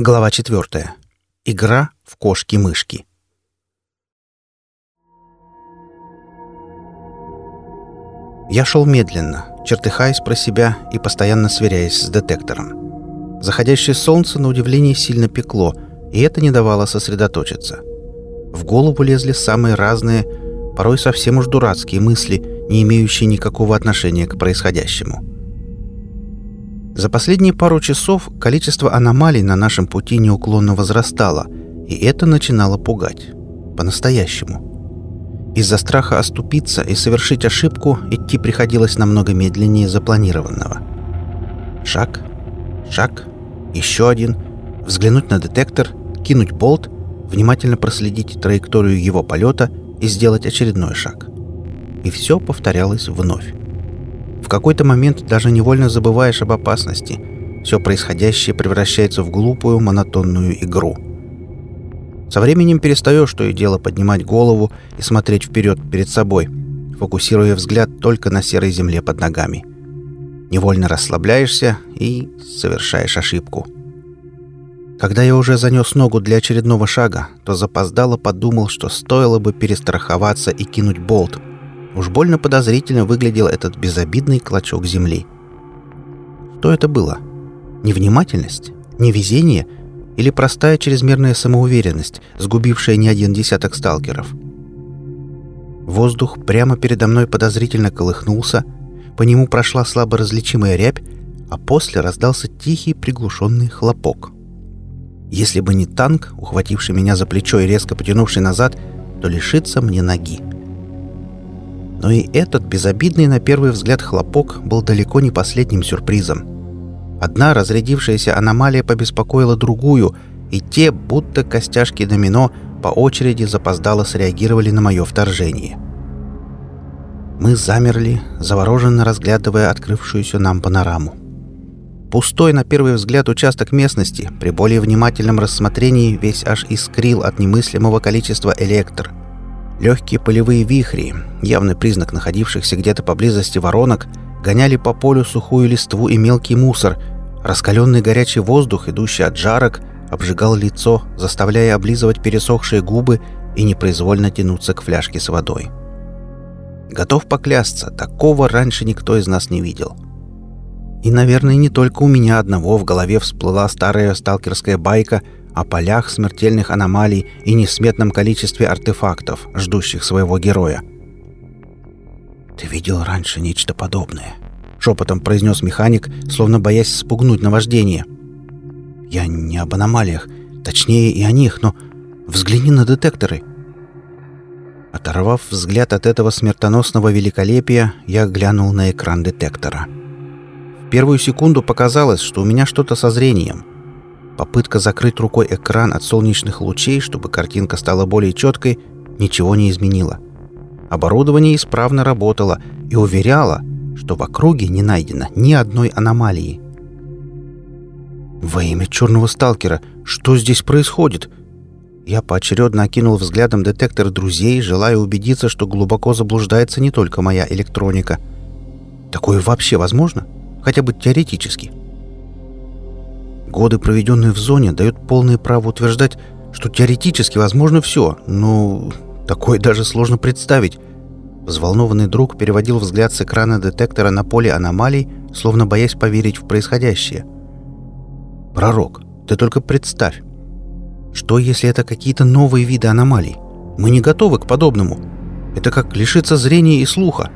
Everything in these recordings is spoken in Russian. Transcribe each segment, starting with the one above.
Глава 4. Игра в кошки-мышки. Я шел медленно, чертыхаясь про себя и постоянно сверяясь с детектором. Заходящее солнце, на удивление, сильно пекло, и это не давало сосредоточиться. В голову лезли самые разные, порой совсем уж дурацкие мысли, не имеющие никакого отношения к происходящему. За последние пару часов количество аномалий на нашем пути неуклонно возрастало, и это начинало пугать. По-настоящему. Из-за страха оступиться и совершить ошибку идти приходилось намного медленнее запланированного. Шаг, шаг, еще один, взглянуть на детектор, кинуть болт, внимательно проследить траекторию его полета и сделать очередной шаг. И все повторялось вновь. В какой-то момент даже невольно забываешь об опасности. Все происходящее превращается в глупую, монотонную игру. Со временем перестаешь то и дело поднимать голову и смотреть вперед перед собой, фокусируя взгляд только на серой земле под ногами. Невольно расслабляешься и совершаешь ошибку. Когда я уже занес ногу для очередного шага, то запоздало подумал, что стоило бы перестраховаться и кинуть болт — Уж больно подозрительно выглядел этот безобидный клочок земли. Что это было? Невнимательность? Невезение? Или простая чрезмерная самоуверенность, сгубившая не один десяток сталкеров? Воздух прямо передо мной подозрительно колыхнулся, по нему прошла слабо различимая рябь, а после раздался тихий приглушенный хлопок. Если бы не танк, ухвативший меня за плечо и резко потянувший назад, то лишиться мне ноги. Но и этот безобидный на первый взгляд хлопок был далеко не последним сюрпризом. Одна разрядившаяся аномалия побеспокоила другую, и те, будто костяшки домино, по очереди запоздало среагировали на мое вторжение. Мы замерли, завороженно разглядывая открывшуюся нам панораму. Пустой на первый взгляд участок местности при более внимательном рассмотрении весь аж искрил от немыслимого количества электр — Легкие полевые вихри, явный признак находившихся где-то поблизости воронок, гоняли по полю сухую листву и мелкий мусор. Раскаленный горячий воздух, идущий от жарок, обжигал лицо, заставляя облизывать пересохшие губы и непроизвольно тянуться к фляжке с водой. Готов поклясться, такого раньше никто из нас не видел. И, наверное, не только у меня одного в голове всплыла старая сталкерская байка — о полях смертельных аномалий и несметном количестве артефактов, ждущих своего героя. «Ты видел раньше нечто подобное?» — шепотом произнес механик, словно боясь спугнуть наваждение. «Я не об аномалиях, точнее и о них, но взгляни на детекторы». Оторвав взгляд от этого смертоносного великолепия, я глянул на экран детектора. В первую секунду показалось, что у меня что-то со зрением — Попытка закрыть рукой экран от солнечных лучей, чтобы картинка стала более четкой, ничего не изменила. Оборудование исправно работало и уверяло, что в округе не найдено ни одной аномалии. «Во имя черного сталкера, что здесь происходит?» Я поочередно окинул взглядом детектор друзей, желая убедиться, что глубоко заблуждается не только моя электроника. Такое вообще возможно? Хотя бы теоретически. Годы, проведенные в зоне, дают полное право утверждать, что теоретически возможно все, но такое даже сложно представить. Взволнованный друг переводил взгляд с экрана детектора на поле аномалий, словно боясь поверить в происходящее. «Пророк, ты только представь. Что, если это какие-то новые виды аномалий? Мы не готовы к подобному. Это как лишиться зрения и слуха.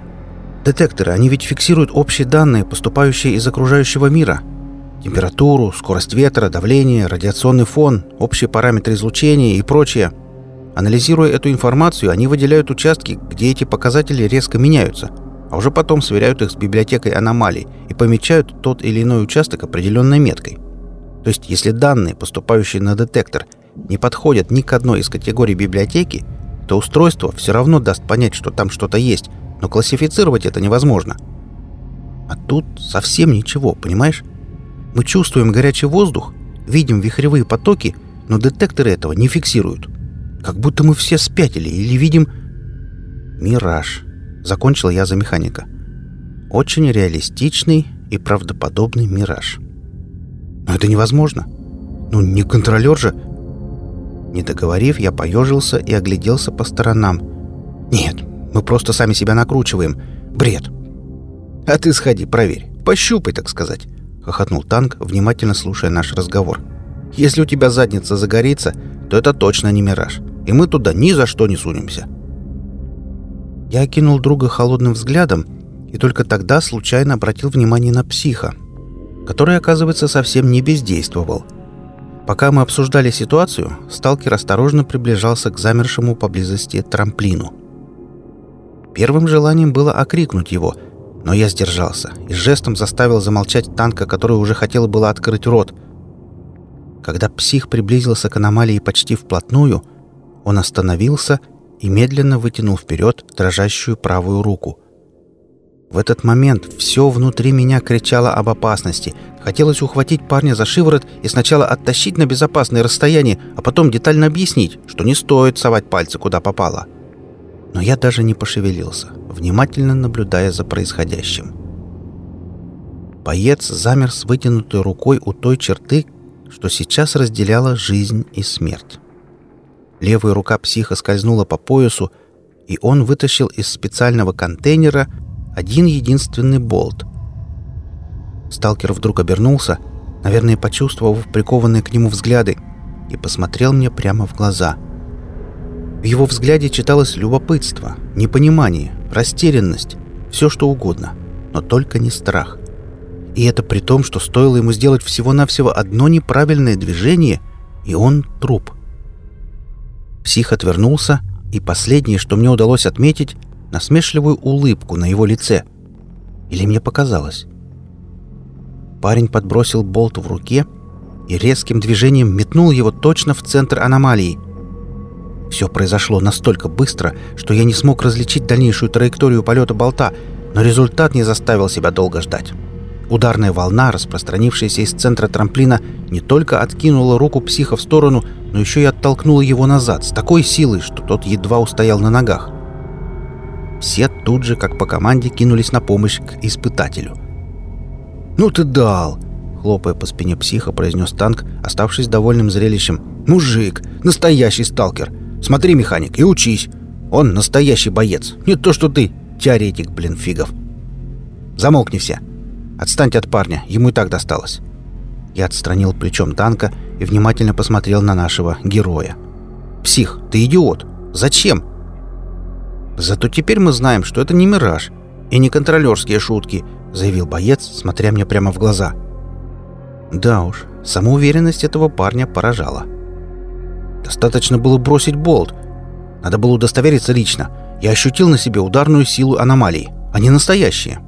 Детекторы, они ведь фиксируют общие данные, поступающие из окружающего мира, Температуру, скорость ветра, давление, радиационный фон, общие параметры излучения и прочее. Анализируя эту информацию, они выделяют участки, где эти показатели резко меняются, а уже потом сверяют их с библиотекой аномалий и помечают тот или иной участок определенной меткой. То есть, если данные, поступающие на детектор, не подходят ни к одной из категорий библиотеки, то устройство все равно даст понять, что там что-то есть, но классифицировать это невозможно. А тут совсем ничего, понимаешь? Мы чувствуем горячий воздух, видим вихревые потоки, но детекторы этого не фиксируют. Как будто мы все спятили или видим... Мираж. Закончил я за механика. Очень реалистичный и правдоподобный мираж. Но это невозможно. Ну, не контролер же. Не договорив, я поежился и огляделся по сторонам. Нет, мы просто сами себя накручиваем. Бред. А ты сходи, проверь. Пощупай, так сказать. Хохотнул танк, внимательно слушая наш разговор. Если у тебя задница загорится, то это точно не мираж. И мы туда ни за что не сунемся. Я окинул друга холодным взглядом и только тогда случайно обратил внимание на психа, который, оказывается, совсем не бездействовал. Пока мы обсуждали ситуацию, сталкер осторожно приближался к замершему поблизости трамплину. Первым желанием было окрикнуть его, но я сдержался и жестом заставил замолчать танка, который уже хотел было открыть рот. Когда псих приблизился к аномалии почти вплотную, он остановился и медленно вытянул вперед дрожащую правую руку. В этот момент все внутри меня кричало об опасности. Хотелось ухватить парня за шиворот и сначала оттащить на безопасное расстояние, а потом детально объяснить, что не стоит совать пальцы куда попало. Но я даже не пошевелился, внимательно наблюдая за происходящим. Боец замер с вытянутой рукой у той черты, что сейчас разделяла жизнь и смерть. Левая рука психа скользнула по поясу, и он вытащил из специального контейнера один единственный болт. Сталкер вдруг обернулся, наверное, почувствовав прикованные к нему взгляды, и посмотрел мне прямо в глаза. В его взгляде читалось любопытство, непонимание, растерянность, все что угодно, но только не страх. И это при том, что стоило ему сделать всего-навсего одно неправильное движение, и он труп. Псих отвернулся, и последнее, что мне удалось отметить, насмешливую улыбку на его лице. Или мне показалось? Парень подбросил болт в руке и резким движением метнул его точно в центр аномалии. Все произошло настолько быстро, что я не смог различить дальнейшую траекторию полета болта, но результат не заставил себя долго ждать. Ударная волна, распространившаяся из центра трамплина, не только откинула руку психа в сторону, но еще и оттолкнула его назад с такой силой, что тот едва устоял на ногах. Все тут же, как по команде, кинулись на помощь к испытателю. «Ну ты дал!» — хлопая по спине психа, произнес танк, оставшись довольным зрелищем. «Мужик! Настоящий сталкер! Смотри, механик, и учись! Он настоящий боец! Не то, что ты, теоретик, блин, фигов!» «Замолкни все! Отстаньте от парня, ему и так досталось!» Я отстранил плечом танка и внимательно посмотрел на нашего героя. «Псих, ты идиот! Зачем?» Зато теперь мы знаем, что это не мираж и не контролерские шутки, заявил боец, смотря мне прямо в глаза. Да уж, самоуверенность этого парня поражала. Достаточно было бросить болт. Надо было удостовериться лично. Я ощутил на себе ударную силу аномалий. Они настоящие.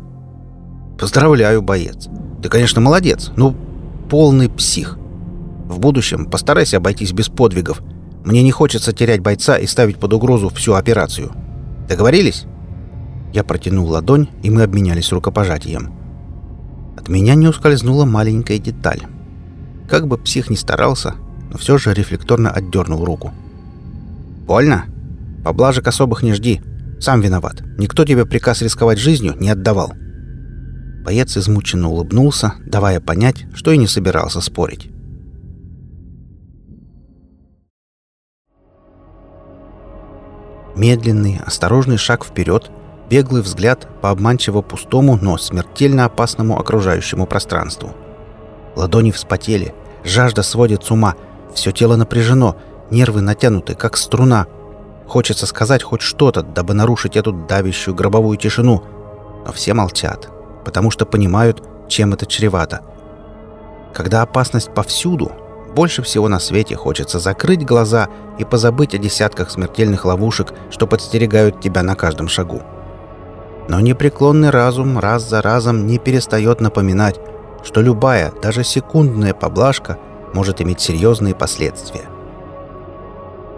Поздравляю, боец. Ты, конечно, молодец, но полный псих. В будущем постарайся обойтись без подвигов. Мне не хочется терять бойца и ставить под угрозу всю операцию. Договорились?» Я протянул ладонь, и мы обменялись рукопожатием. От меня не ускользнула маленькая деталь. Как бы псих ни старался, но все же рефлекторно отдернул руку. «Больно? Поблажек особых не жди. Сам виноват. Никто тебе приказ рисковать жизнью не отдавал». Боец измученно улыбнулся, давая понять, что и не собирался спорить. Медленный, осторожный шаг вперед, беглый взгляд по обманчиво пустому, но смертельно опасному окружающему пространству. Ладони вспотели, жажда сводит с ума, все тело напряжено, нервы натянуты, как струна. Хочется сказать хоть что-то, дабы нарушить эту давящую гробовую тишину, но все молчат, потому что понимают, чем это чревато. Когда опасность повсюду, больше всего на свете хочется закрыть глаза и позабыть о десятках смертельных ловушек, что подстерегают тебя на каждом шагу. Но непреклонный разум раз за разом не перестает напоминать, что любая, даже секундная поблажка может иметь серьезные последствия.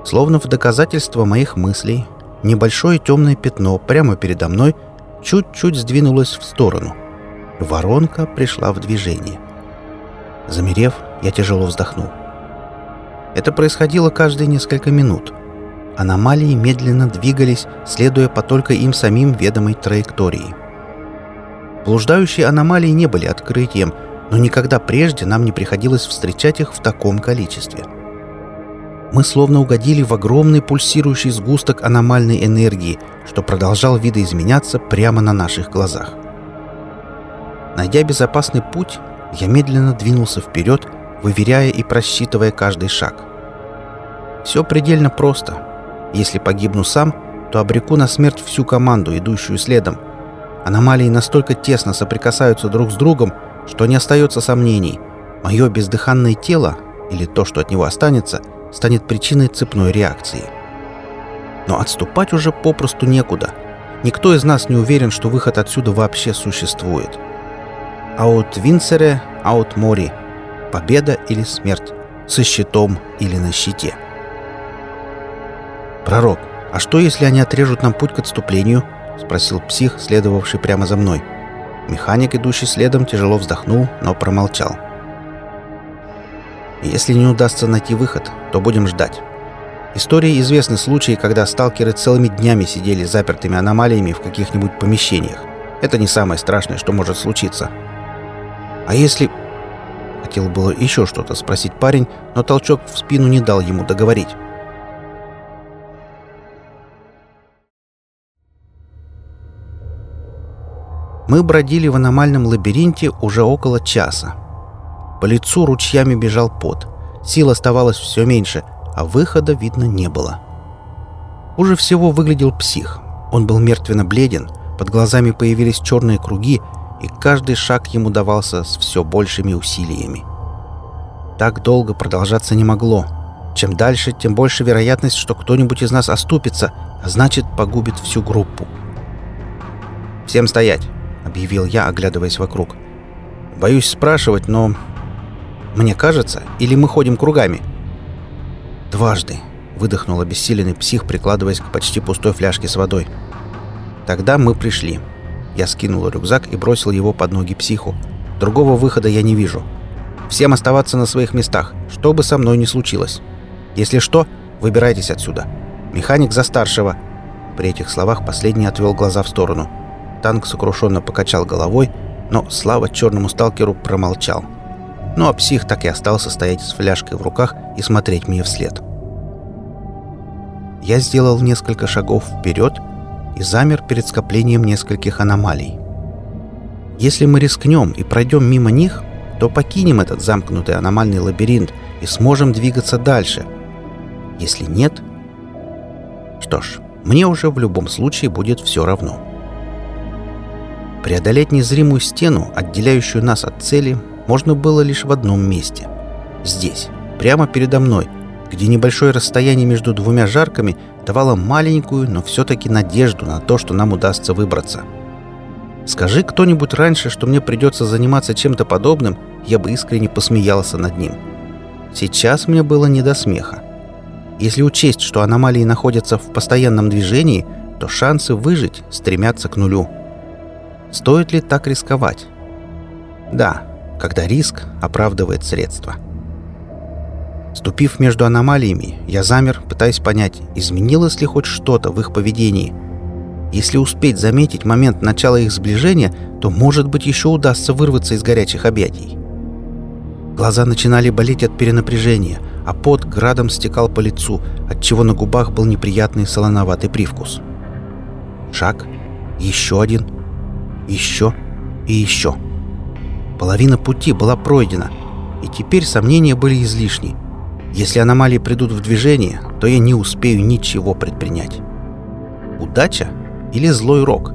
Словно в доказательство моих мыслей, небольшое темное пятно прямо передо мной чуть-чуть сдвинулось в сторону. Воронка пришла в движение. Замерев, я тяжело вздохнул. Это происходило каждые несколько минут. Аномалии медленно двигались, следуя по только им самим ведомой траектории. Блуждающие аномалии не были открытием, но никогда прежде нам не приходилось встречать их в таком количестве. Мы словно угодили в огромный пульсирующий сгусток аномальной энергии, что продолжал видоизменяться прямо на наших глазах. Найдя безопасный путь, я медленно двинулся вперед, выверяя и просчитывая каждый шаг. Все предельно просто. Если погибну сам, то обреку на смерть всю команду, идущую следом. Аномалии настолько тесно соприкасаются друг с другом, что не остается сомнений. Мое бездыханное тело, или то, что от него останется, станет причиной цепной реакции. Но отступать уже попросту некуда. Никто из нас не уверен, что выход отсюда вообще существует. Аут Винцере, аут Мори. Победа или смерть. Со щитом или на щите. «Пророк, а что, если они отрежут нам путь к отступлению?» — спросил псих, следовавший прямо за мной. Механик, идущий следом, тяжело вздохнул, но промолчал. «Если не удастся найти выход, то будем ждать. Истории известны случаи, когда сталкеры целыми днями сидели запертыми аномалиями в каких-нибудь помещениях. Это не самое страшное, что может случиться. А если... Хотел было еще что-то спросить парень, но толчок в спину не дал ему договорить. Мы бродили в аномальном лабиринте уже около часа. По лицу ручьями бежал пот. Сил оставалось все меньше, а выхода видно не было. Хуже всего выглядел псих. Он был мертвенно бледен, под глазами появились черные круги, и каждый шаг ему давался с все большими усилиями. Так долго продолжаться не могло. Чем дальше, тем больше вероятность, что кто-нибудь из нас оступится, а значит погубит всю группу. «Всем стоять!» Объявил я, оглядываясь вокруг. «Боюсь спрашивать, но... Мне кажется, или мы ходим кругами?» «Дважды», — выдохнул обессиленный псих, прикладываясь к почти пустой фляжке с водой. «Тогда мы пришли». Я скинул рюкзак и бросил его под ноги психу. «Другого выхода я не вижу. Всем оставаться на своих местах, что бы со мной ни случилось. Если что, выбирайтесь отсюда. Механик за старшего». При этих словах последний отвел глаза в сторону. Танк сокрушенно покачал головой, но Слава черному сталкеру промолчал. Ну а псих так и остался стоять с фляжкой в руках и смотреть мне вслед. Я сделал несколько шагов вперед и замер перед скоплением нескольких аномалий. Если мы рискнем и пройдем мимо них, то покинем этот замкнутый аномальный лабиринт и сможем двигаться дальше. Если нет... Что ж, мне уже в любом случае будет все равно. Преодолеть незримую стену, отделяющую нас от цели, можно было лишь в одном месте. Здесь, прямо передо мной, где небольшое расстояние между двумя жарками давало маленькую, но все-таки надежду на то, что нам удастся выбраться. Скажи кто-нибудь раньше, что мне придется заниматься чем-то подобным, я бы искренне посмеялся над ним. Сейчас мне было не до смеха. Если учесть, что аномалии находятся в постоянном движении, то шансы выжить стремятся к нулю. Стоит ли так рисковать? Да, когда риск оправдывает средства. Ступив между аномалиями, я замер, пытаясь понять, изменилось ли хоть что-то в их поведении. Если успеть заметить момент начала их сближения, то, может быть, еще удастся вырваться из горячих объятий. Глаза начинали болеть от перенапряжения, а пот градом стекал по лицу, отчего на губах был неприятный солоноватый привкус. Шаг, еще один — еще и еще. Половина пути была пройдена, и теперь сомнения были излишни. Если аномалии придут в движение, то я не успею ничего предпринять. Удача или злой рок?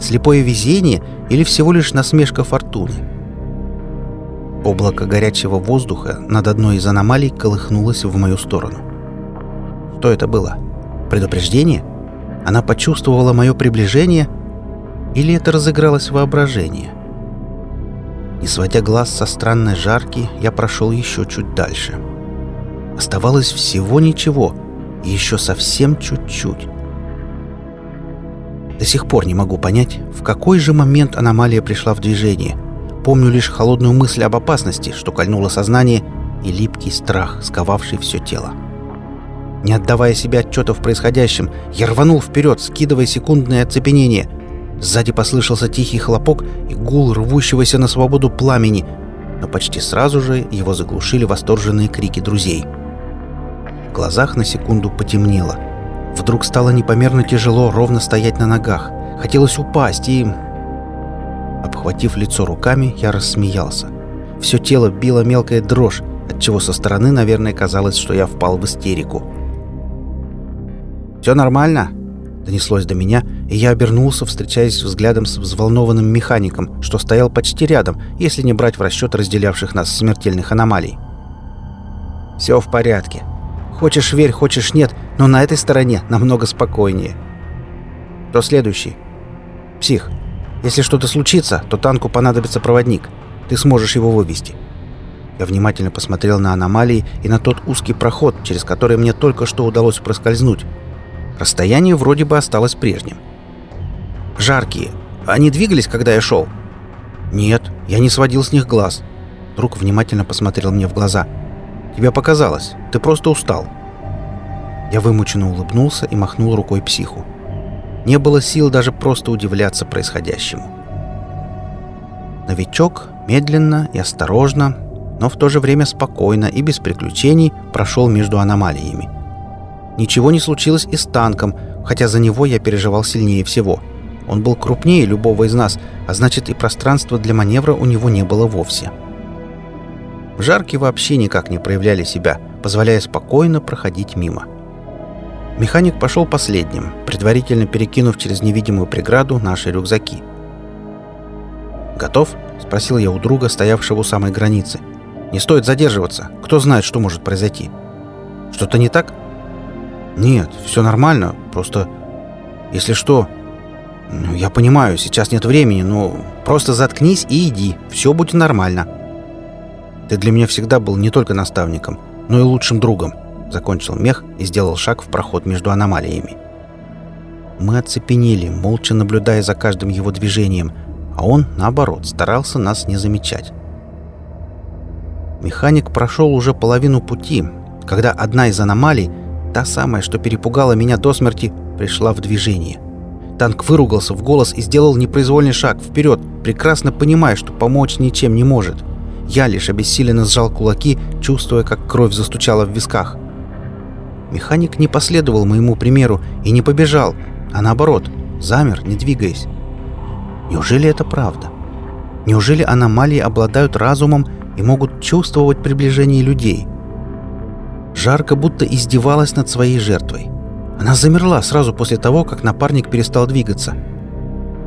Слепое везение или всего лишь насмешка фортуны? Облако горячего воздуха над одной из аномалий колыхнулось в мою сторону. Что это было? Предупреждение? Она почувствовала мое приближение — или это разыгралось воображение? Не сводя глаз со странной жарки, я прошел еще чуть дальше. Оставалось всего ничего, и еще совсем чуть-чуть. До сих пор не могу понять, в какой же момент аномалия пришла в движение. Помню лишь холодную мысль об опасности, что кольнуло сознание, и липкий страх, сковавший все тело. Не отдавая себе отчета в происходящем, я рванул вперед, скидывая секундное оцепенение — Сзади послышался тихий хлопок и гул рвущегося на свободу пламени. но почти сразу же его заглушили восторженные крики друзей. В глазах на секунду потемнело. Вдруг стало непомерно тяжело ровно стоять на ногах. Хотелось упасть и... Обхватив лицо руками, я рассмеялся. Все тело било мелкая дрожь, отчего со стороны, наверное, казалось, что я впал в истерику. «Все нормально?» — донеслось до меня, и я обернулся, встречаясь взглядом с взволнованным механиком, что стоял почти рядом, если не брать в расчет разделявших нас смертельных аномалий. «Все в порядке. Хочешь верь, хочешь нет, но на этой стороне намного спокойнее». «Кто следующий?» «Псих. Если что-то случится, то танку понадобится проводник. Ты сможешь его вывести». Я внимательно посмотрел на аномалии и на тот узкий проход, через который мне только что удалось проскользнуть. Расстояние вроде бы осталось прежним. «Жаркие. Они двигались, когда я шел?» «Нет, я не сводил с них глаз». Друг внимательно посмотрел мне в глаза. «Тебе показалось. Ты просто устал». Я вымученно улыбнулся и махнул рукой психу. Не было сил даже просто удивляться происходящему. Новичок медленно и осторожно, но в то же время спокойно и без приключений прошел между аномалиями – Ничего не случилось и с танком, хотя за него я переживал сильнее всего. Он был крупнее любого из нас, а значит и пространства для маневра у него не было вовсе. Жарки вообще никак не проявляли себя, позволяя спокойно проходить мимо. Механик пошел последним, предварительно перекинув через невидимую преграду наши рюкзаки. «Готов?» — спросил я у друга, стоявшего у самой границы. «Не стоит задерживаться. Кто знает, что может произойти?» «Что-то не так?» «Нет, все нормально. Просто, если что... Ну, я понимаю, сейчас нет времени, но просто заткнись и иди. Все будет нормально. Ты для меня всегда был не только наставником, но и лучшим другом», — закончил мех и сделал шаг в проход между аномалиями. Мы оцепенели, молча наблюдая за каждым его движением, а он, наоборот, старался нас не замечать. Механик прошел уже половину пути, когда одна из аномалий Та самая, что перепугала меня до смерти, пришла в движение. Танк выругался в голос и сделал непроизвольный шаг вперед, прекрасно понимая, что помочь ничем не может. Я лишь обессиленно сжал кулаки, чувствуя, как кровь застучала в висках. Механик не последовал моему примеру и не побежал, а наоборот, замер, не двигаясь. Неужели это правда? Неужели аномалии обладают разумом и могут чувствовать приближение людей? Жарко будто издевалась над своей жертвой. Она замерла сразу после того, как напарник перестал двигаться.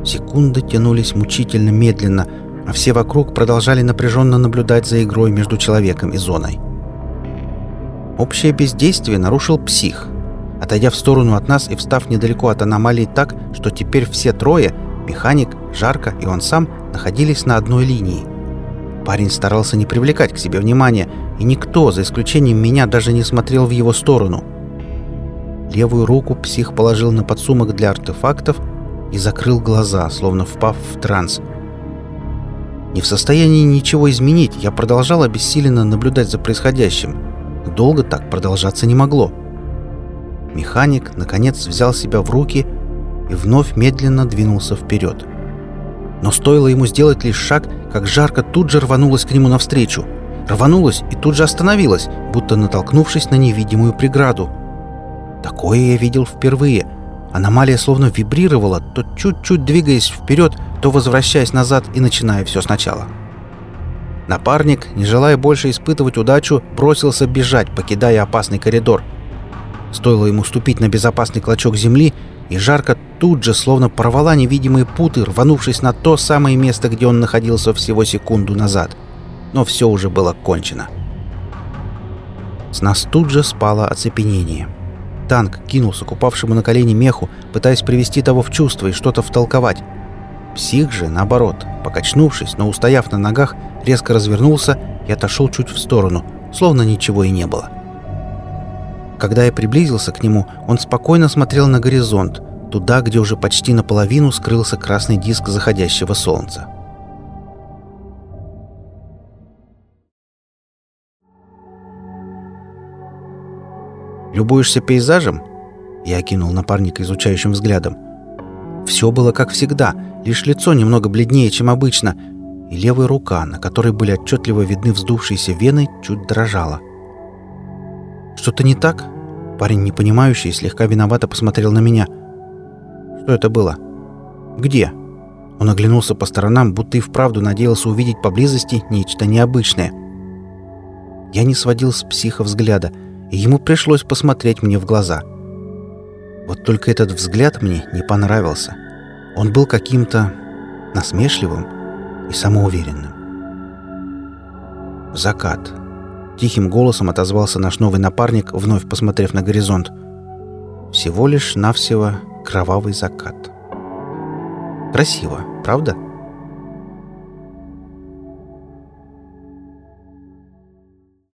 Секунды тянулись мучительно медленно, а все вокруг продолжали напряженно наблюдать за игрой между человеком и зоной. Общее бездействие нарушил псих. Отойдя в сторону от нас и встав недалеко от аномалии так, что теперь все трое — механик, Жарко и он сам — находились на одной линии. Парень старался не привлекать к себе внимания, и никто, за исключением меня, даже не смотрел в его сторону. Левую руку псих положил на подсумок для артефактов и закрыл глаза, словно впав в транс. Не в состоянии ничего изменить, я продолжал обессиленно наблюдать за происходящим. Долго так продолжаться не могло. Механик, наконец, взял себя в руки и вновь медленно двинулся вперед. Но стоило ему сделать лишь шаг, как жарко тут же рванулась к нему навстречу — рванулась и тут же остановилась, будто натолкнувшись на невидимую преграду. Такое я видел впервые. Аномалия словно вибрировала, то чуть-чуть двигаясь вперед, то возвращаясь назад и начиная все сначала. Напарник, не желая больше испытывать удачу, бросился бежать, покидая опасный коридор. Стоило ему ступить на безопасный клочок земли, и жарко тут же словно порвала невидимые путы, рванувшись на то самое место, где он находился всего секунду назад — но все уже было кончено. С нас тут же спало оцепенение. Танк кинулся к упавшему на колени меху, пытаясь привести того в чувство и что-то втолковать. Псих же, наоборот, покачнувшись, но устояв на ногах, резко развернулся и отошел чуть в сторону, словно ничего и не было. Когда я приблизился к нему, он спокойно смотрел на горизонт, туда, где уже почти наполовину скрылся красный диск заходящего солнца. «Любуешься пейзажем?» Я окинул напарника изучающим взглядом. Все было как всегда, лишь лицо немного бледнее, чем обычно, и левая рука, на которой были отчетливо видны вздувшиеся вены, чуть дрожала. «Что-то не так?» Парень, непонимающий, слегка виновато посмотрел на меня. «Что это было?» «Где?» Он оглянулся по сторонам, будто и вправду надеялся увидеть поблизости нечто необычное. Я не сводил с психа взгляда, и ему пришлось посмотреть мне в глаза. Вот только этот взгляд мне не понравился. Он был каким-то насмешливым и самоуверенным. Закат. Тихим голосом отозвался наш новый напарник, вновь посмотрев на горизонт. Всего лишь навсего кровавый закат. Красиво, правда?